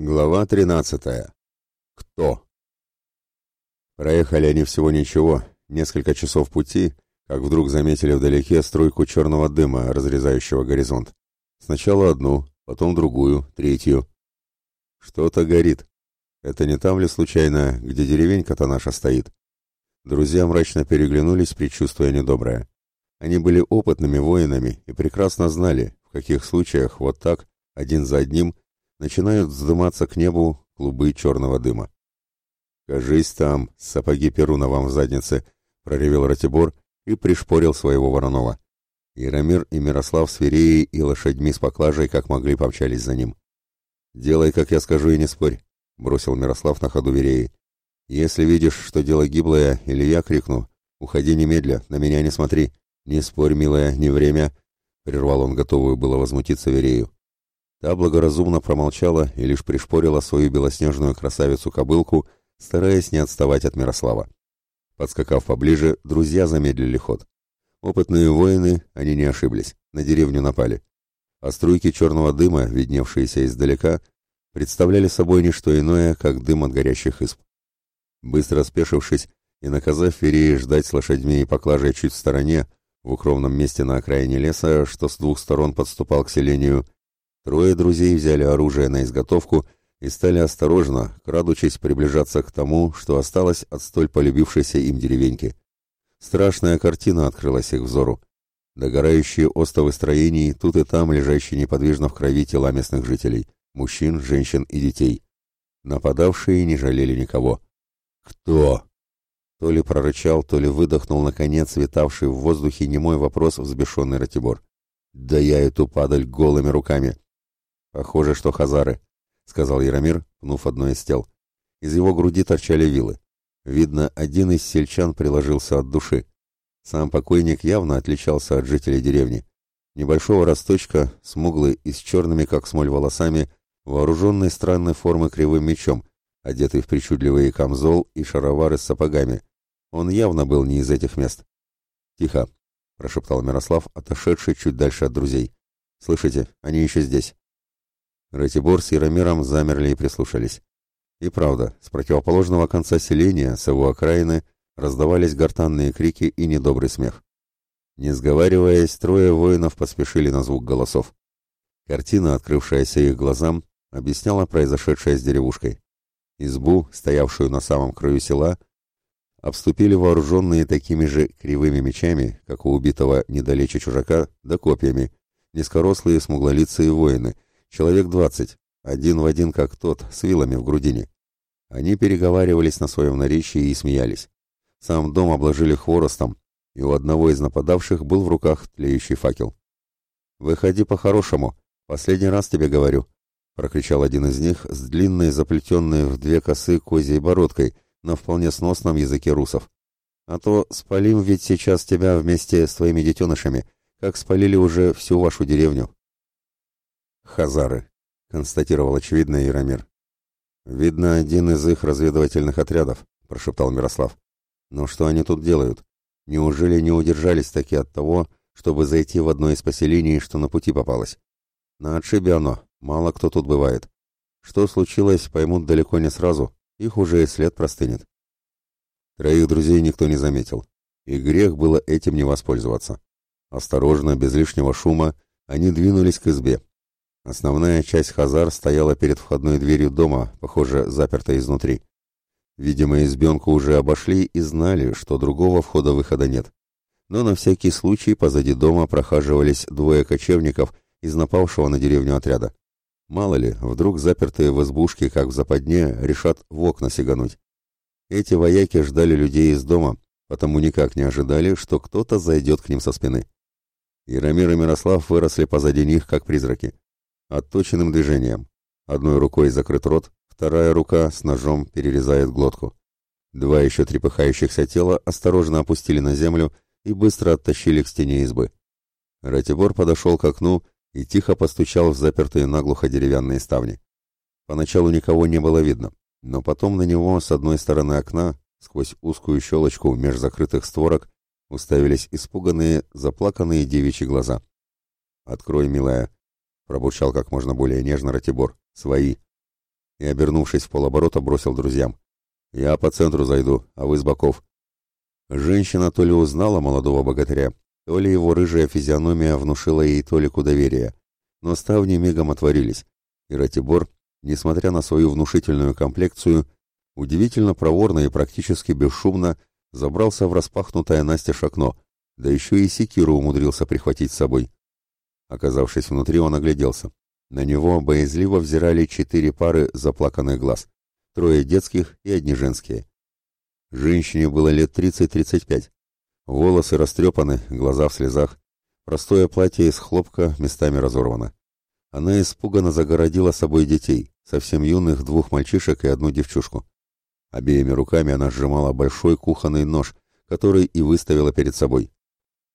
Глава 13. Кто? Проехали они всего ничего, несколько часов пути, как вдруг заметили вдалеке струйку черного дыма, разрезающего горизонт. Сначала одну, потом другую, третью. Что-то горит. Это не там ли случайно, где деревенька-то наша стоит? Друзья мрачно переглянулись, предчувствуя недоброе. Они были опытными воинами и прекрасно знали, в каких случаях вот так, один за одним, начинают вздыматься к небу клубы черного дыма. «Кажись там, сапоги Перуна вам в заднице!» — проревел Ратибор и пришпорил своего Воронова. Яромир и Мирослав с Вереей и лошадьми с поклажей как могли помчались за ним. «Делай, как я скажу, и не спорь», — бросил Мирослав на ходу Вереи. «Если видишь, что дело гиблое, или я крикну, уходи немедля, на меня не смотри. Не спорь, милая, не время», — прервал он готовую было возмутиться Верею. Та благоразумно промолчала и лишь пришпорила свою белоснежную красавицу-кобылку, стараясь не отставать от Мирослава. Подскакав поближе, друзья замедлили ход. Опытные воины, они не ошиблись, на деревню напали. А струйки черного дыма, видневшиеся издалека, представляли собой не что иное, как дым от горящих исп. Быстро спешившись и наказав Ферии ждать с лошадьми и поклажей чуть в стороне, в укромном месте на окраине леса, что с двух сторон подступал к селению, Трое друзей взяли оружие на изготовку и стали осторожно, крадучись, приближаться к тому, что осталось от столь полюбившейся им деревеньки. Страшная картина открылась их взору. Догорающие остовы строений, тут и там лежащие неподвижно в крови тела местных жителей, мужчин, женщин и детей. Нападавшие не жалели никого. «Кто?» То ли прорычал, то ли выдохнул, наконец, витавший в воздухе немой вопрос взбешенный Ратибор. «Да я эту падаль голыми руками!» «Похоже, что хазары», — сказал Яромир, пнув одно из тел. Из его груди торчали вилы. Видно, один из сельчан приложился от души. Сам покойник явно отличался от жителей деревни. Небольшого росточка, смуглый и с черными, как смоль, волосами, вооруженный странной формы кривым мечом, одетый в причудливые камзол и шаровары с сапогами. Он явно был не из этих мест. «Тихо», — прошептал Мирослав, отошедший чуть дальше от друзей. «Слышите, они еще здесь». Ратибор с Яромиром замерли и прислушались. И правда, с противоположного конца селения, с его окраины, раздавались гортанные крики и недобрый смех. Не сговариваясь, трое воинов поспешили на звук голосов. Картина, открывшаяся их глазам, объясняла произошедшее с деревушкой. Избу, стоявшую на самом краю села, обступили вооруженные такими же кривыми мечами, как у убитого недалече чужака, да копьями, низкорослые смуглолицые воины — Человек двадцать, один в один как тот, с вилами в грудине. Они переговаривались на своем наречии и смеялись. Сам дом обложили хворостом, и у одного из нападавших был в руках тлеющий факел. «Выходи по-хорошему, последний раз тебе говорю», — прокричал один из них с длинной, заплетенной в две косы козьей бородкой на вполне сносном языке русов. «А то спалим ведь сейчас тебя вместе с твоими детенышами, как спалили уже всю вашу деревню». «Хазары», — констатировал очевидно Яромир. «Видно, один из их разведывательных отрядов», — прошептал Мирослав. «Но что они тут делают? Неужели не удержались таки от того, чтобы зайти в одно из поселений, что на пути попалось? На отшибе оно, мало кто тут бывает. Что случилось, поймут далеко не сразу, их уже и след простынет». Троих друзей никто не заметил, и грех было этим не воспользоваться. Осторожно, без лишнего шума, они двинулись к избе. Основная часть хазар стояла перед входной дверью дома, похоже, запертой изнутри. Видимо, избенку уже обошли и знали, что другого входа-выхода нет. Но на всякий случай позади дома прохаживались двое кочевников из напавшего на деревню отряда. Мало ли, вдруг запертые в избушке, как в западне, решат в окна сигануть. Эти вояки ждали людей из дома, потому никак не ожидали, что кто-то зайдет к ним со спины. Яромир и Мирослав выросли позади них, как призраки отточенным движением. Одной рукой закрыт рот, вторая рука с ножом перерезает глотку. Два еще трепыхающихся тела осторожно опустили на землю и быстро оттащили к стене избы. Ратибор подошел к окну и тихо постучал в запертые наглухо деревянные ставни. Поначалу никого не было видно, но потом на него с одной стороны окна, сквозь узкую щелочку меж закрытых створок, уставились испуганные, заплаканные девичьи глаза. «Открой, милая», пробурчал как можно более нежно Ратибор. «Свои!» И, обернувшись в полоборота, бросил друзьям. «Я по центру зайду, а вы с боков». Женщина то ли узнала молодого богатыря, то ли его рыжая физиономия внушила ей толику доверия. Но ставни мигом отворились, и Ратибор, несмотря на свою внушительную комплекцию, удивительно проворно и практически бесшумно забрался в распахнутое Настя окно, да еще и секиру умудрился прихватить с собой. Оказавшись внутри, он огляделся. На него боязливо взирали четыре пары заплаканных глаз. Трое детских и одни женские. Женщине было лет 30-35. Волосы растрепаны, глаза в слезах. Простое платье из хлопка местами разорвано. Она испуганно загородила собой детей, совсем юных двух мальчишек и одну девчушку. Обеими руками она сжимала большой кухонный нож, который и выставила перед собой.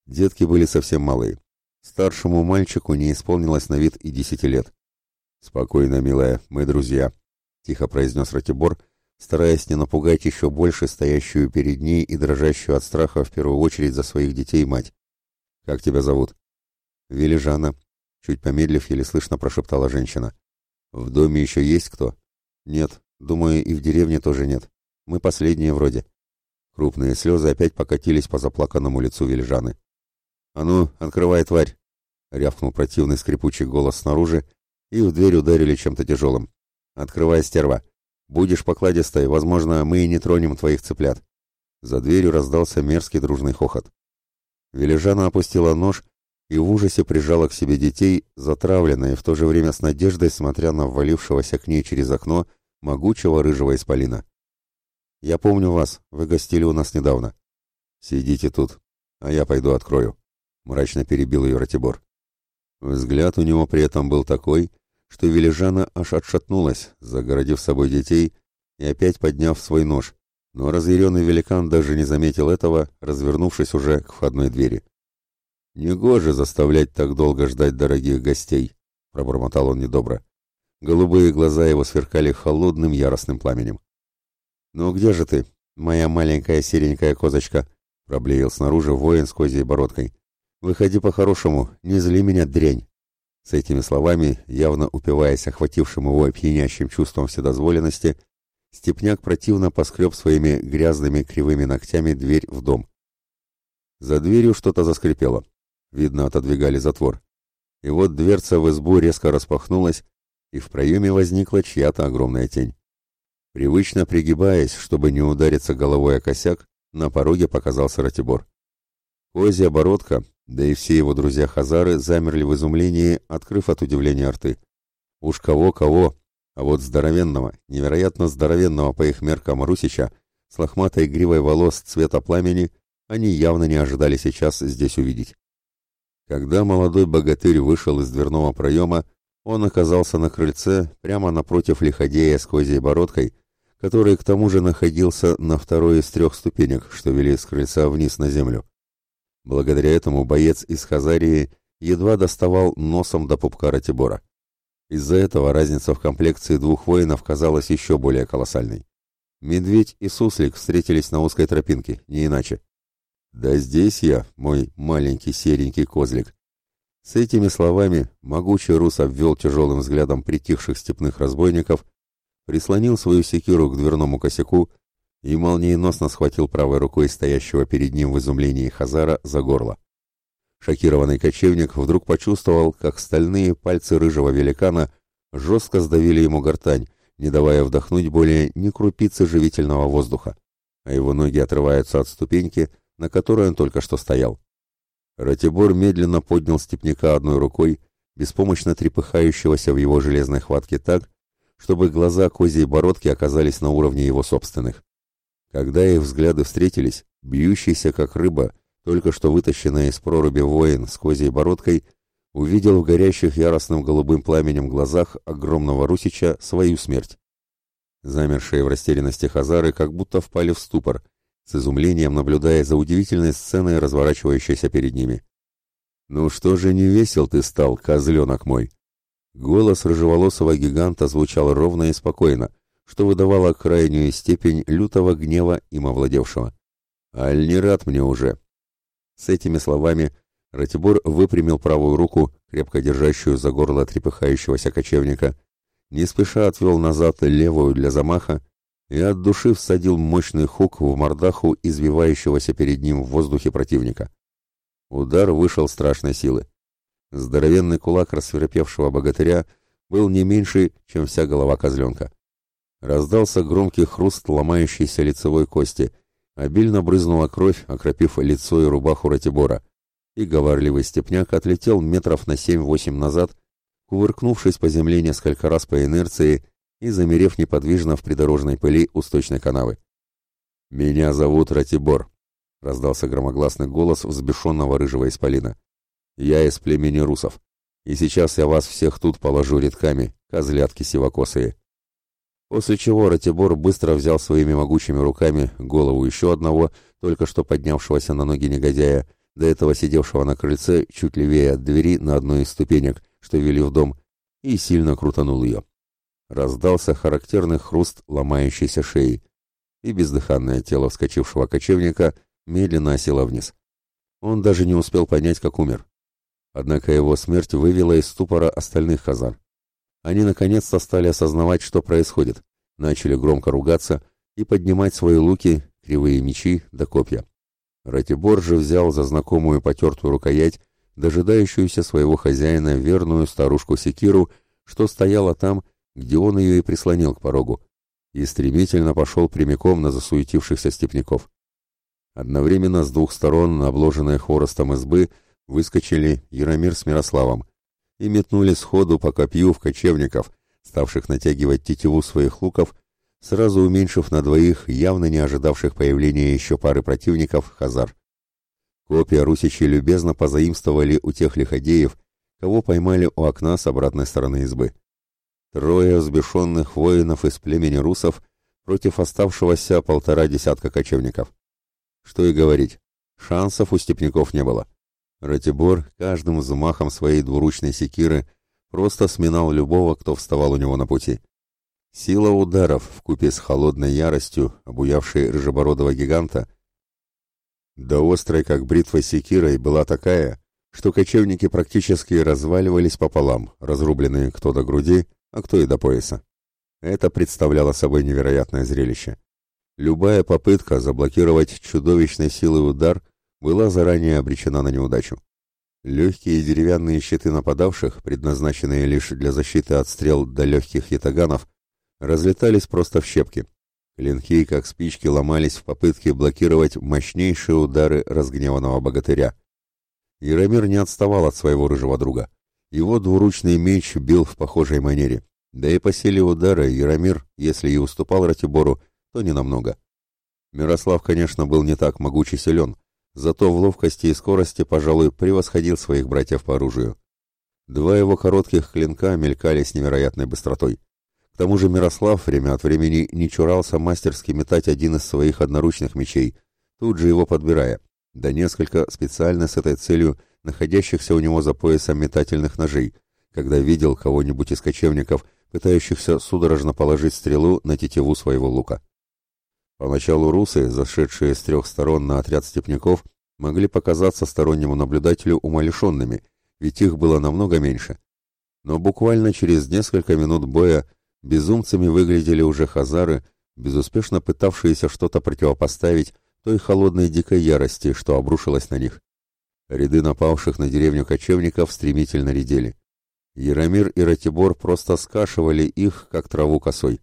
Детки были совсем малые. Старшему мальчику не исполнилось на вид и десяти лет. «Спокойно, милая, мы друзья», — тихо произнес Ратибор, стараясь не напугать еще больше стоящую перед ней и дрожащую от страха в первую очередь за своих детей мать. «Как тебя зовут?» «Велижана», — чуть помедлив, еле слышно прошептала женщина. «В доме еще есть кто?» «Нет, думаю, и в деревне тоже нет. Мы последние вроде». Крупные слезы опять покатились по заплаканному лицу Вельжаны. «А ну, открывай, тварь!» — рявкнул противный скрипучий голос снаружи, и в дверь ударили чем-то тяжелым. «Открывай, стерва! Будешь покладистой, возможно, мы и не тронем твоих цыплят!» За дверью раздался мерзкий дружный хохот. Вележана опустила нож и в ужасе прижала к себе детей, затравленные, в то же время с надеждой, смотря на ввалившегося к ней через окно могучего рыжего исполина. «Я помню вас, вы гостили у нас недавно. Сидите тут, а я пойду открою». — мрачно перебил ее Ратибор. Взгляд у него при этом был такой, что Вележана аж отшатнулась, загородив собой детей и опять подняв свой нож, но разъяренный великан даже не заметил этого, развернувшись уже к входной двери. «Негоже заставлять так долго ждать дорогих гостей», — пробормотал он недобро. Голубые глаза его сверкали холодным яростным пламенем. «Ну где же ты, моя маленькая серенькая козочка?» — проблеял снаружи воин с козьей бородкой. «Выходи по-хорошему, не зли меня, дрянь!» С этими словами, явно упиваясь охватившим его опьянящим чувством вседозволенности, Степняк противно поскреб своими грязными кривыми ногтями дверь в дом. За дверью что-то заскрипело. Видно, отодвигали затвор. И вот дверца в избу резко распахнулась, и в проеме возникла чья-то огромная тень. Привычно пригибаясь, чтобы не удариться головой о косяк, на пороге показался Ратибор. Козья бородка, да и все его друзья-хазары замерли в изумлении, открыв от удивления рты. Уж кого-кого, а вот здоровенного, невероятно здоровенного по их меркам Русича, с лохматой гривой волос цвета пламени, они явно не ожидали сейчас здесь увидеть. Когда молодой богатырь вышел из дверного проема, он оказался на крыльце прямо напротив лиходея с козьей бородкой, который к тому же находился на второй из трех ступенек, что вели с крыльца вниз на землю. Благодаря этому боец из Хазарии едва доставал носом до пупка Ратибора. Из-за этого разница в комплекции двух воинов казалась еще более колоссальной. Медведь и суслик встретились на узкой тропинке, не иначе. «Да здесь я, мой маленький серенький козлик!» С этими словами могучий рус обвел тяжелым взглядом притихших степных разбойников, прислонил свою секиру к дверному косяку и молниеносно схватил правой рукой стоящего перед ним в изумлении Хазара за горло. Шокированный кочевник вдруг почувствовал, как стальные пальцы рыжего великана жестко сдавили ему гортань, не давая вдохнуть более ни крупицы живительного воздуха, а его ноги отрываются от ступеньки, на которой он только что стоял. Ратибор медленно поднял степняка одной рукой, беспомощно трепыхающегося в его железной хватке так, чтобы глаза козьей бородки оказались на уровне его собственных. Когда их взгляды встретились, бьющийся как рыба, только что вытащенный из проруби воин с козьей бородкой, увидел в горящих яростным голубым пламенем глазах огромного русича свою смерть. Замершие в растерянности хазары как будто впали в ступор, с изумлением наблюдая за удивительной сценой, разворачивающейся перед ними. «Ну что же не весел ты стал, козленок мой!» Голос рыжеволосого гиганта звучал ровно и спокойно, что выдавало крайнюю степень лютого гнева им овладевшего. «Аль не рад мне уже!» С этими словами Ратибор выпрямил правую руку, крепко держащую за горло трепыхающегося кочевника, не спеша отвел назад левую для замаха и от души всадил мощный хук в мордаху извивающегося перед ним в воздухе противника. Удар вышел страшной силы. Здоровенный кулак рассверепевшего богатыря был не меньше, чем вся голова козленка. Раздался громкий хруст ломающейся лицевой кости. Обильно брызнула кровь, окропив лицо и рубаху Ратибора. И говорливый степняк отлетел метров на семь-восемь назад, кувыркнувшись по земле несколько раз по инерции и замерев неподвижно в придорожной пыли у сточной канавы. «Меня зовут Ратибор», — раздался громогласный голос взбешенного рыжего исполина. «Я из племени русов, и сейчас я вас всех тут положу редками, козлятки сивокосые» после чего Ратибор быстро взял своими могучими руками голову еще одного, только что поднявшегося на ноги негодяя, до этого сидевшего на крыльце чуть левее от двери на одной из ступенек, что вели в дом, и сильно крутанул ее. Раздался характерный хруст ломающейся шеи, и бездыханное тело вскочившего кочевника медленно осело вниз. Он даже не успел понять, как умер. Однако его смерть вывела из ступора остальных хазар они наконец-то стали осознавать, что происходит, начали громко ругаться и поднимать свои луки, кривые мечи да копья. Ратибор же взял за знакомую потертую рукоять, дожидающуюся своего хозяина верную старушку Секиру, что стояла там, где он ее и прислонил к порогу, и стремительно пошел прямиком на засуетившихся степняков. Одновременно с двух сторон, обложенные хворостом избы, выскочили Яромир с Мирославом, и метнули сходу по копью в кочевников, ставших натягивать тетиву своих луков, сразу уменьшив на двоих явно не ожидавших появления еще пары противников хазар. Копья русичи любезно позаимствовали у тех лиходеев, кого поймали у окна с обратной стороны избы. Трое взбешенных воинов из племени русов против оставшегося полтора десятка кочевников. Что и говорить, шансов у степняков не было. Ратибор каждым взмахом своей двуручной секиры просто сминал любого, кто вставал у него на пути. Сила ударов в купе с холодной яростью, обуявшей рыжебородого гиганта, да острой, как бритва секирой, была такая, что кочевники практически разваливались пополам, разрубленные кто до груди, а кто и до пояса. Это представляло собой невероятное зрелище. Любая попытка заблокировать чудовищной силой удар – была заранее обречена на неудачу. Легкие деревянные щиты нападавших, предназначенные лишь для защиты от стрел до легких ятаганов, разлетались просто в щепки. Клинки, как спички, ломались в попытке блокировать мощнейшие удары разгневанного богатыря. Яромир не отставал от своего рыжего друга. Его двуручный меч бил в похожей манере. Да и по силе удара Яромир, если и уступал Ратибору, то ненамного. Мирослав, конечно, был не так могуч и силен, зато в ловкости и скорости, пожалуй, превосходил своих братьев по оружию. Два его коротких клинка мелькали с невероятной быстротой. К тому же Мирослав время от времени не чурался мастерски метать один из своих одноручных мечей, тут же его подбирая, да несколько специально с этой целью находящихся у него за поясом метательных ножей, когда видел кого-нибудь из кочевников, пытающихся судорожно положить стрелу на тетиву своего лука. Поначалу русы, зашедшие с трех сторон на отряд степняков, могли показаться стороннему наблюдателю умалишенными, ведь их было намного меньше. Но буквально через несколько минут боя безумцами выглядели уже хазары, безуспешно пытавшиеся что-то противопоставить той холодной дикой ярости, что обрушилась на них. Ряды напавших на деревню кочевников стремительно редели. Яромир и Ратибор просто скашивали их, как траву косой.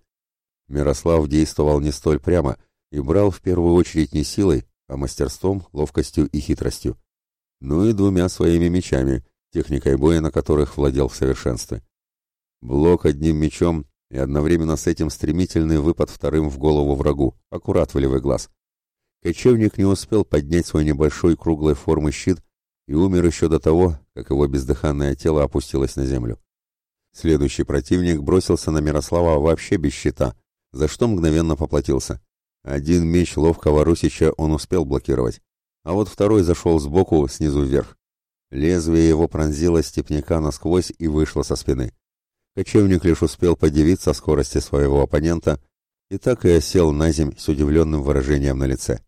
Мирослав действовал не столь прямо — и брал в первую очередь не силой, а мастерством, ловкостью и хитростью. Ну и двумя своими мечами, техникой боя на которых владел в совершенстве. Блок одним мечом и одновременно с этим стремительный выпад вторым в голову врагу, аккурат в левый глаз. Кочевник не успел поднять свой небольшой круглой формы щит и умер еще до того, как его бездыханное тело опустилось на землю. Следующий противник бросился на Мирослава вообще без щита, за что мгновенно поплатился. Один меч ловкого Русича он успел блокировать, а вот второй зашел сбоку, снизу вверх. Лезвие его пронзило степняка насквозь и вышло со спины. Кочевник лишь успел подивиться скорости своего оппонента и так и осел на земь с удивленным выражением на лице.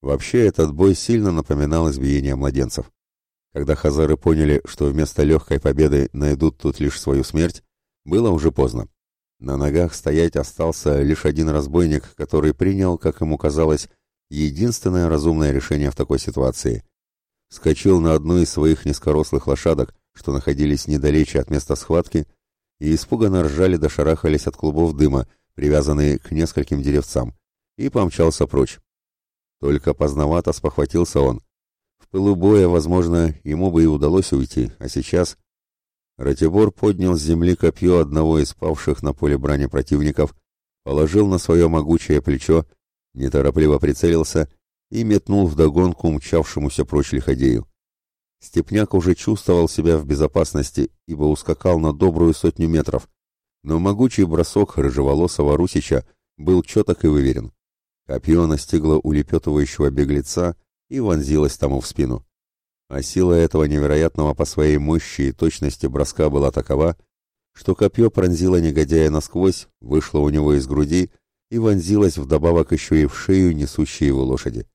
Вообще этот бой сильно напоминал избиение младенцев. Когда хазары поняли, что вместо легкой победы найдут тут лишь свою смерть, было уже поздно. На ногах стоять остался лишь один разбойник, который принял, как ему казалось, единственное разумное решение в такой ситуации. Скочил на одну из своих низкорослых лошадок, что находились недалече от места схватки, и испуганно ржали да шарахались от клубов дыма, привязанные к нескольким деревцам, и помчался прочь. Только поздновато спохватился он. В пылу боя, возможно, ему бы и удалось уйти, а сейчас Ратибор поднял с земли копье одного из павших на поле брани противников, положил на свое могучее плечо, неторопливо прицелился и метнул вдогонку мчавшемуся прочь лиходею. Степняк уже чувствовал себя в безопасности, ибо ускакал на добрую сотню метров, но могучий бросок рыжеволосого Русича был четок и выверен. Копье настигло улепетывающего беглеца и вонзилось тому в спину. А сила этого невероятного по своей мощи и точности броска была такова, что копье пронзило негодяя насквозь, вышло у него из груди и вонзилось вдобавок еще и в шею несущей его лошади.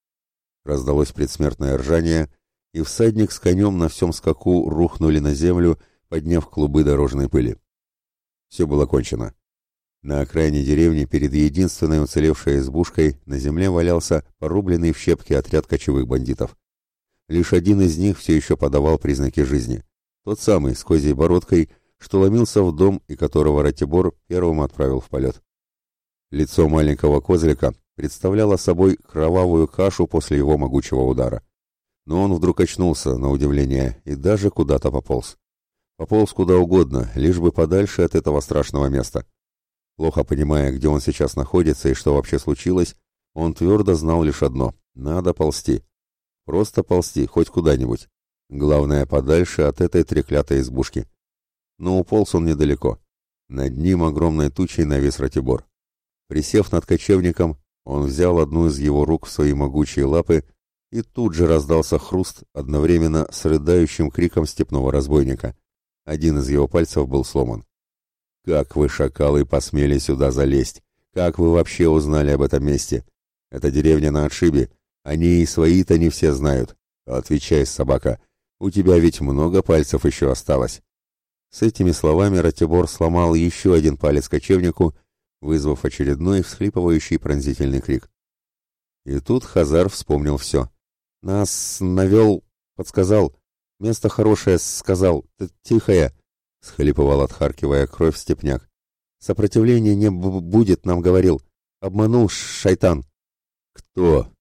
Раздалось предсмертное ржание, и всадник с конем на всем скаку рухнули на землю, подняв клубы дорожной пыли. Все было кончено. На окраине деревни перед единственной уцелевшей избушкой на земле валялся порубленный в щепки отряд кочевых бандитов. Лишь один из них все еще подавал признаки жизни. Тот самый, с козьей бородкой, что ломился в дом и которого Ратибор первым отправил в полет. Лицо маленького козлика представляло собой кровавую кашу после его могучего удара. Но он вдруг очнулся, на удивление, и даже куда-то пополз. Пополз куда угодно, лишь бы подальше от этого страшного места. Плохо понимая, где он сейчас находится и что вообще случилось, он твердо знал лишь одно — надо ползти. Просто ползти, хоть куда-нибудь. Главное, подальше от этой треклятой избушки. Но уполз он недалеко. Над ним огромной тучей навис Ратибор. Присев над кочевником, он взял одну из его рук в свои могучие лапы, и тут же раздался хруст одновременно с рыдающим криком степного разбойника. Один из его пальцев был сломан. «Как вы, шакалы, посмели сюда залезть? Как вы вообще узнали об этом месте? Это деревня на отшибе, они и свои-то не все знают. Отвечай, собака, у тебя ведь много пальцев еще осталось. С этими словами Ратибор сломал еще один палец кочевнику, вызвав очередной всхлипывающий пронзительный крик. И тут Хазар вспомнил все. «Нас навел, подсказал, место хорошее, сказал, тихое», — схлипывал, отхаркивая кровь степняк. «Сопротивления не будет, нам говорил. Обманул шайтан». «Кто?»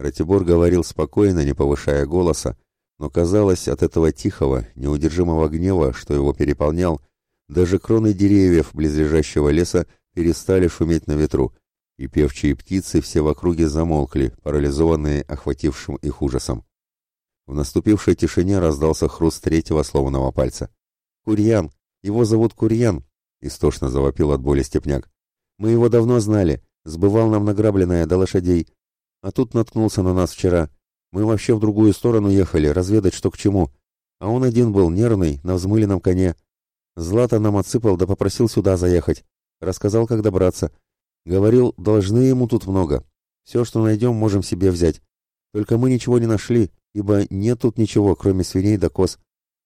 Ратибор говорил спокойно, не повышая голоса, но, казалось, от этого тихого, неудержимого гнева, что его переполнял, даже кроны деревьев близлежащего леса перестали шуметь на ветру, и певчие птицы все в округе замолкли, парализованные охватившим их ужасом. В наступившей тишине раздался хруст третьего сломанного пальца. «Курьян! Его зовут Курьян!» — истошно завопил от боли степняк. «Мы его давно знали. Сбывал нам награбленное до лошадей. А тут наткнулся на нас вчера. Мы вообще в другую сторону ехали, разведать, что к чему. А он один был, нервный, на взмыленном коне. Злата нам отсыпал, да попросил сюда заехать. Рассказал, как добраться. Говорил, должны ему тут много. Все, что найдем, можем себе взять. Только мы ничего не нашли, ибо нет тут ничего, кроме свиней да коз.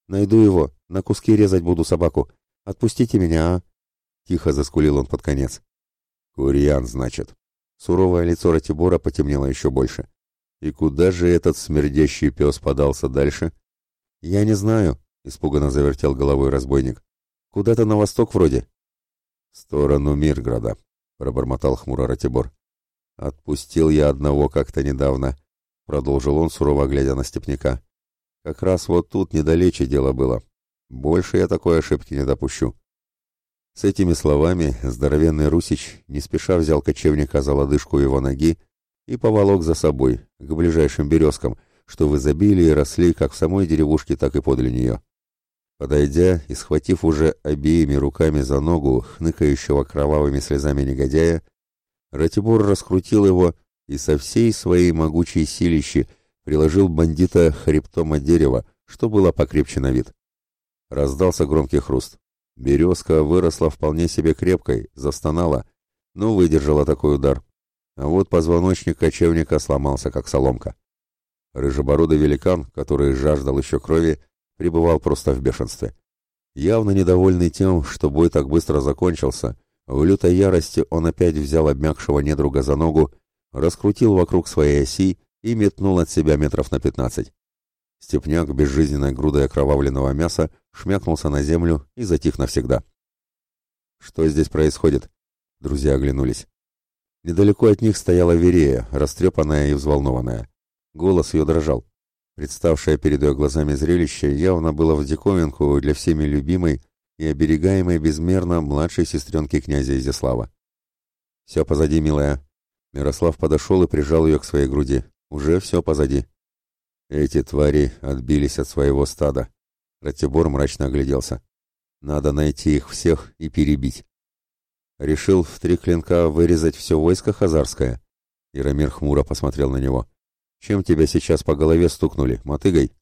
Найду его, на куски резать буду собаку. Отпустите меня, а?» Тихо заскулил он под конец. «Курьян, значит», Суровое лицо Ратибора потемнело еще больше. И куда же этот смердящий пес подался дальше? Я не знаю, испуганно завертел головой разбойник. Куда-то на восток вроде. В сторону Мирграда, пробормотал хмуро Ратибор. Отпустил я одного как-то недавно, продолжил он, сурово глядя на степняка. Как раз вот тут недалече дело было. Больше я такой ошибки не допущу. С этими словами здоровенный Русич не спеша взял кочевника за лодыжку его ноги и поволок за собой, к ближайшим березкам, что в изобилии росли как в самой деревушке, так и подле нее. Подойдя и схватив уже обеими руками за ногу хныкающего кровавыми слезами негодяя, Ратибор раскрутил его и со всей своей могучей силищи приложил бандита хребтом от дерева, что было покрепче на вид. Раздался громкий хруст. Березка выросла вполне себе крепкой, застонала, но выдержала такой удар. А вот позвоночник кочевника сломался, как соломка. Рыжебородый великан, который жаждал еще крови, пребывал просто в бешенстве. Явно недовольный тем, что бой так быстро закончился, в лютой ярости он опять взял обмякшего недруга за ногу, раскрутил вокруг своей оси и метнул от себя метров на пятнадцать. Степняк безжизненной грудой окровавленного мяса шмякнулся на землю и затих навсегда. «Что здесь происходит?» Друзья оглянулись. Недалеко от них стояла Верея, растрепанная и взволнованная. Голос ее дрожал. Представшее перед ее глазами зрелище явно было в диковинку для всеми любимой и оберегаемой безмерно младшей сестренки князя Изяслава. «Все позади, милая». Мирослав подошел и прижал ее к своей груди. «Уже все позади». Эти твари отбились от своего стада. Ратибор мрачно огляделся. Надо найти их всех и перебить. Решил в три клинка вырезать все войско хазарское. Ирамир хмуро посмотрел на него. Чем тебя сейчас по голове стукнули, мотыгой?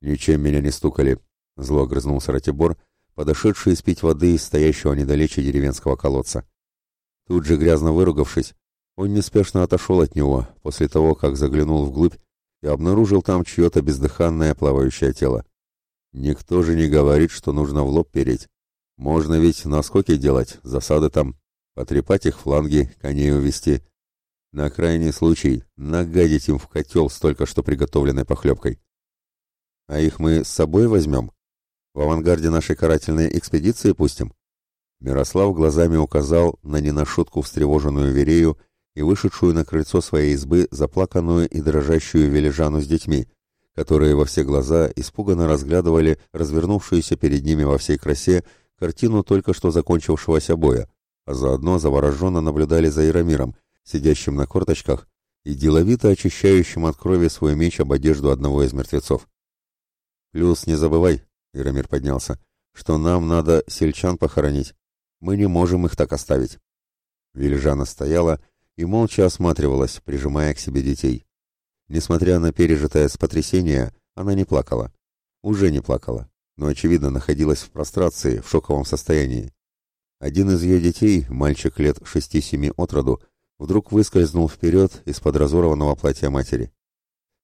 Ничем меня не стукали, зло огрызнулся Ратибор, подошедший испить воды из стоящего недалече деревенского колодца. Тут же грязно выругавшись, он неспешно отошел от него после того, как заглянул вглубь и обнаружил там чье-то бездыханное плавающее тело. Никто же не говорит, что нужно в лоб переть. Можно ведь наскоки делать, засады там, потрепать их фланги, коней увести. На крайний случай нагадить им в котел столько, что приготовленной похлебкой. А их мы с собой возьмем? В авангарде нашей карательной экспедиции пустим? Мирослав глазами указал на не на шутку встревоженную Верею и вышедшую на крыльцо своей избы заплаканную и дрожащую вележану с детьми, которые во все глаза испуганно разглядывали развернувшуюся перед ними во всей красе картину только что закончившегося боя, а заодно завороженно наблюдали за Ирамиром, сидящим на корточках и деловито очищающим от крови свой меч об одежду одного из мертвецов. «Плюс не забывай», — Ирамир поднялся, — «что нам надо сельчан похоронить. Мы не можем их так оставить». Вильжана стояла, и молча осматривалась, прижимая к себе детей. Несмотря на пережитое с потрясения, она не плакала. Уже не плакала, но, очевидно, находилась в прострации, в шоковом состоянии. Один из ее детей, мальчик лет шести-семи от роду, вдруг выскользнул вперед из-под разорванного платья матери.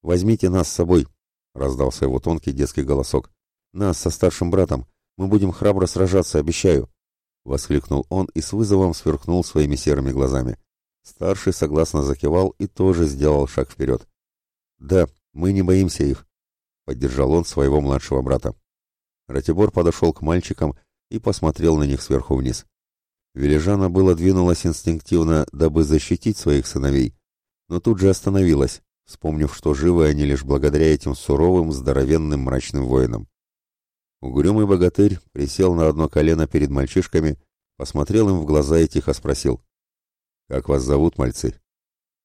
«Возьмите нас с собой!» — раздался его тонкий детский голосок. «Нас со старшим братом! Мы будем храбро сражаться, обещаю!» — воскликнул он и с вызовом сверкнул своими серыми глазами. Старший согласно закивал и тоже сделал шаг вперед. «Да, мы не боимся их», — поддержал он своего младшего брата. Ратибор подошел к мальчикам и посмотрел на них сверху вниз. Вележана было двинулась инстинктивно, дабы защитить своих сыновей, но тут же остановилась, вспомнив, что живы они лишь благодаря этим суровым, здоровенным мрачным воинам. Угрюмый богатырь присел на одно колено перед мальчишками, посмотрел им в глаза и тихо спросил. «Как вас зовут, мальцы?»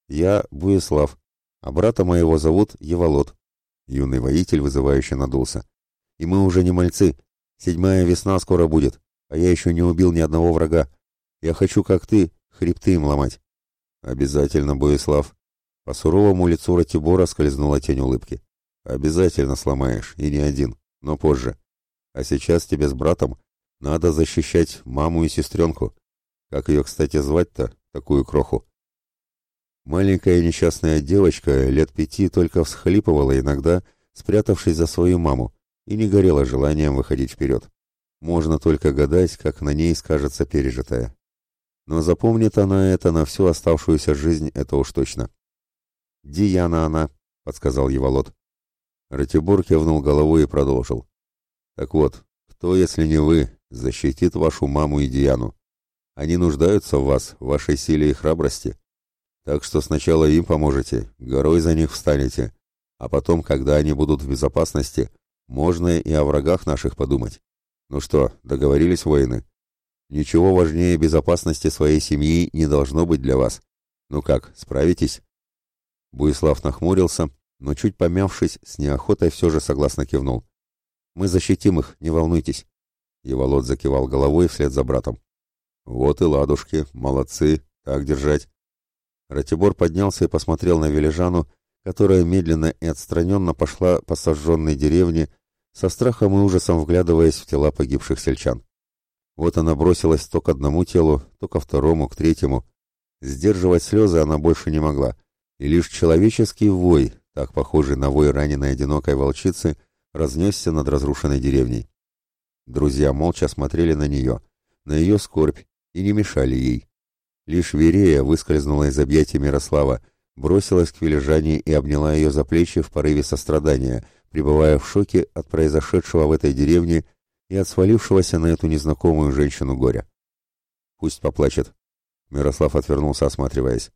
«Я Буеслав, а брата моего зовут Еволод». Юный воитель вызывающе надулся. «И мы уже не мальцы. Седьмая весна скоро будет, а я еще не убил ни одного врага. Я хочу, как ты, хребты им ломать». «Обязательно, Буеслав». По суровому лицу Ратибора скользнула тень улыбки. «Обязательно сломаешь, и не один, но позже. А сейчас тебе с братом надо защищать маму и сестренку. Как ее, кстати, звать-то, такую кроху. Маленькая несчастная девочка лет пяти только всхлипывала иногда, спрятавшись за свою маму, и не горела желанием выходить вперед. Можно только гадать, как на ней скажется пережитое. Но запомнит она это на всю оставшуюся жизнь, это уж точно. «Дияна она», — подсказал Еволод. Ратибор кивнул головой и продолжил. «Так вот, кто, если не вы, защитит вашу маму и Дияну?» Они нуждаются в вас, в вашей силе и храбрости. Так что сначала им поможете, горой за них встанете, а потом, когда они будут в безопасности, можно и о врагах наших подумать. Ну что, договорились, воины? Ничего важнее безопасности своей семьи не должно быть для вас. Ну как, справитесь? Буислав нахмурился, но чуть помявшись, с неохотой все же согласно кивнул. Мы защитим их, не волнуйтесь. Еволод закивал головой вслед за братом. «Вот и ладушки, молодцы, так держать». Ратибор поднялся и посмотрел на Вележану, которая медленно и отстраненно пошла по сожженной деревне, со страхом и ужасом вглядываясь в тела погибших сельчан. Вот она бросилась то к одному телу, то ко второму, к третьему. Сдерживать слезы она больше не могла, и лишь человеческий вой, так похожий на вой раненой одинокой волчицы, разнесся над разрушенной деревней. Друзья молча смотрели на нее, на ее скорбь, и не мешали ей. Лишь Верея выскользнула из объятий Мирослава, бросилась к Вележане и обняла ее за плечи в порыве сострадания, пребывая в шоке от произошедшего в этой деревне и от свалившегося на эту незнакомую женщину горя. «Пусть поплачет», — Мирослав отвернулся, осматриваясь.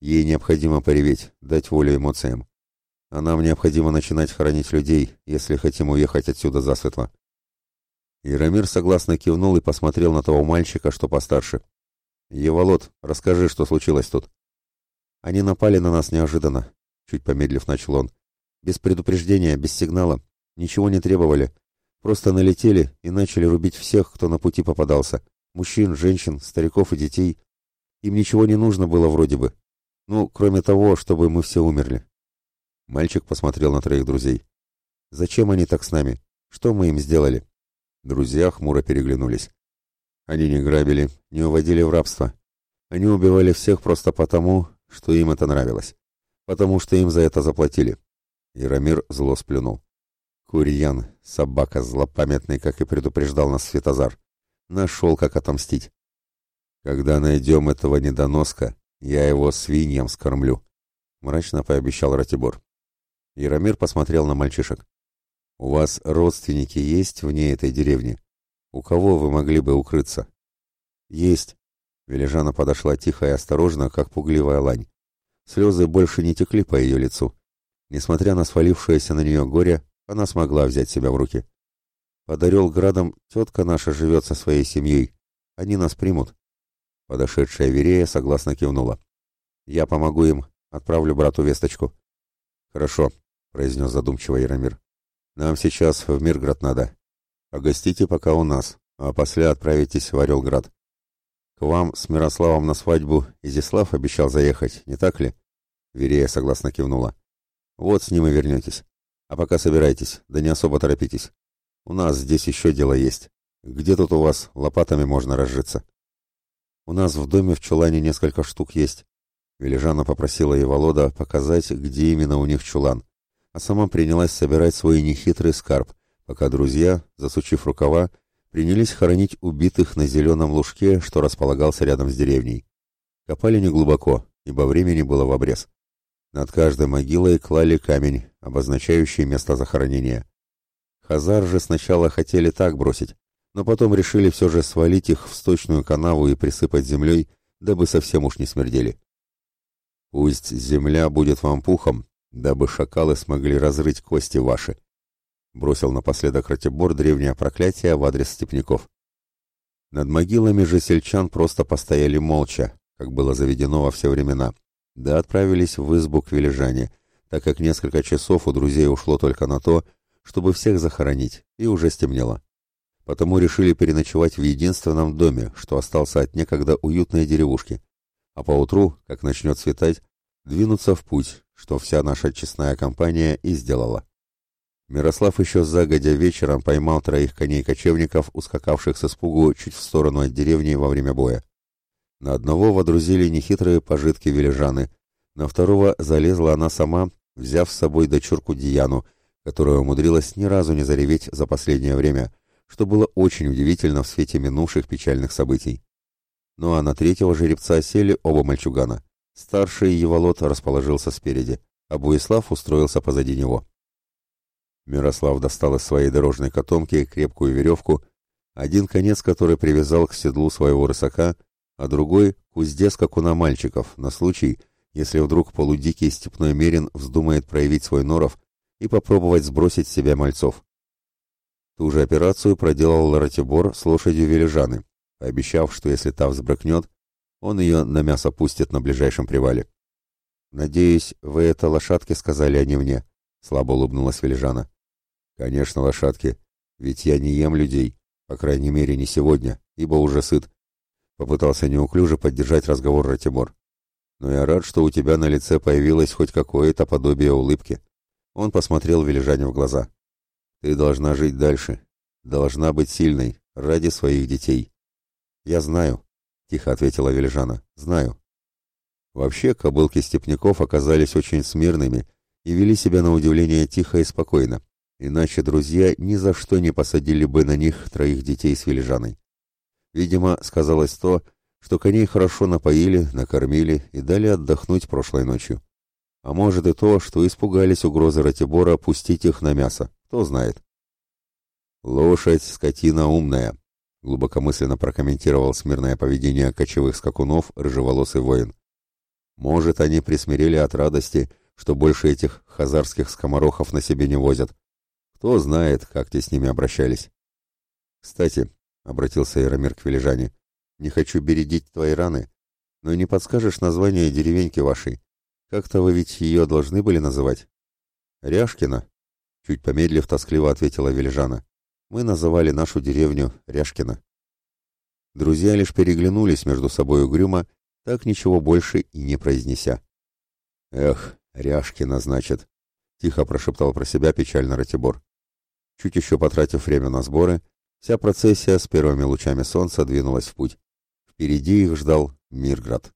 «Ей необходимо пореветь, дать волю эмоциям. А нам необходимо начинать хоронить людей, если хотим уехать отсюда засветло». Ирамир согласно кивнул и посмотрел на того мальчика, что постарше. «Еволод, расскажи, что случилось тут». «Они напали на нас неожиданно», — чуть помедлив начал он. «Без предупреждения, без сигнала. Ничего не требовали. Просто налетели и начали рубить всех, кто на пути попадался. Мужчин, женщин, стариков и детей. Им ничего не нужно было вроде бы. Ну, кроме того, чтобы мы все умерли». Мальчик посмотрел на троих друзей. «Зачем они так с нами? Что мы им сделали?» Друзья хмуро переглянулись. Они не грабили, не уводили в рабство. Они убивали всех просто потому, что им это нравилось. Потому что им за это заплатили. Яромир зло сплюнул. Курьян, собака злопамятный, как и предупреждал нас Светозар, нашел, как отомстить. Когда найдем этого недоноска, я его свиньям скормлю, мрачно пообещал Ратибор. Яромир посмотрел на мальчишек. У вас родственники есть вне этой деревни? У кого вы могли бы укрыться? Есть. Вележана подошла тихо и осторожно, как пугливая лань. Слезы больше не текли по ее лицу. Несмотря на свалившееся на нее горе, она смогла взять себя в руки. Под градом тетка наша живет со своей семьей. Они нас примут. Подошедшая Верея согласно кивнула. Я помогу им, отправлю брату весточку. Хорошо, произнес задумчиво Яромир. Нам сейчас в Мирград надо. Погостите пока у нас, а после отправитесь в Орелград. К вам с Мирославом на свадьбу Изислав обещал заехать, не так ли? Верея согласно кивнула. Вот с ним и вернетесь. А пока собирайтесь, да не особо торопитесь. У нас здесь еще дело есть. Где тут у вас лопатами можно разжиться? У нас в доме в чулане несколько штук есть. Вележана попросила Еволода показать, где именно у них чулан, а сама принялась собирать свой нехитрый скарб, пока друзья, засучив рукава, принялись хоронить убитых на зеленом лужке, что располагался рядом с деревней. Копали неглубоко, ибо времени было в обрез. Над каждой могилой клали камень, обозначающий место захоронения. Хазар же сначала хотели так бросить, но потом решили все же свалить их в сточную канаву и присыпать землей, дабы совсем уж не смердели. «Пусть земля будет вам пухом, дабы шакалы смогли разрыть кости ваши. Бросил напоследок Ратибор древнее проклятие в адрес степняков. Над могилами же сельчан просто постояли молча, как было заведено во все времена, да отправились в избу к вележане, так как несколько часов у друзей ушло только на то, чтобы всех захоронить, и уже стемнело. Потому решили переночевать в единственном доме, что остался от некогда уютной деревушки, а поутру, как начнет светать, двинуться в путь, что вся наша честная компания и сделала. Мирослав еще загодя вечером поймал троих коней-кочевников, ускакавших с испугу чуть в сторону от деревни во время боя. На одного водрузили нехитрые пожитки вележаны, на второго залезла она сама, взяв с собой дочурку Дияну, которая умудрилась ни разу не зареветь за последнее время, что было очень удивительно в свете минувших печальных событий. Ну а на третьего жеребца сели оба мальчугана. Старший Еволод расположился спереди, а Буислав устроился позади него. Мирослав достал из своей дорожной котомки крепкую веревку, один конец который привязал к седлу своего рысака, а другой — к узде скакуна мальчиков, на случай, если вдруг полудикий степной мерин вздумает проявить свой норов и попробовать сбросить с себя мальцов. Ту же операцию проделал Ратибор с лошадью Вележаны, обещав, что если та взбрыкнет, он ее на мясо пустит на ближайшем привале. «Надеюсь, вы это лошадки сказали, а не мне», — слабо улыбнулась Вележана. «Конечно, лошадки. Ведь я не ем людей, по крайней мере, не сегодня, ибо уже сыт», — попытался неуклюже поддержать разговор Ратибор. «Но я рад, что у тебя на лице появилось хоть какое-то подобие улыбки». Он посмотрел Вележане в глаза. «Ты должна жить дальше. Должна быть сильной, ради своих детей». «Я знаю», — тихо ответила Вележана. «Знаю». Вообще, кобылки степняков оказались очень смирными и вели себя на удивление тихо и спокойно, иначе друзья ни за что не посадили бы на них троих детей с Вележаной. Видимо, сказалось то, что коней хорошо напоили, накормили и дали отдохнуть прошлой ночью. А может и то, что испугались угрозы Ратибора пустить их на мясо, кто знает. «Лошадь, скотина умная», глубокомысленно прокомментировал смирное поведение кочевых скакунов рыжеволосый воин. Может, они присмирели от радости, что больше этих хазарских скоморохов на себе не возят. Кто знает, как те с ними обращались. Кстати, обратился Яромир к вележане, не хочу бередить твои раны, но не подскажешь название деревеньки вашей. Как-то вы ведь ее должны были называть. Ряшкина, чуть помедлив, тоскливо ответила Вельжана мы называли нашу деревню Ряшкино. Друзья лишь переглянулись между собой угрюмо, так ничего больше и не произнеся. «Эх, Ряшкина, значит», — тихо прошептал про себя печально Ратибор. Чуть еще потратив время на сборы, вся процессия с первыми лучами солнца двинулась в путь. Впереди их ждал Мирград.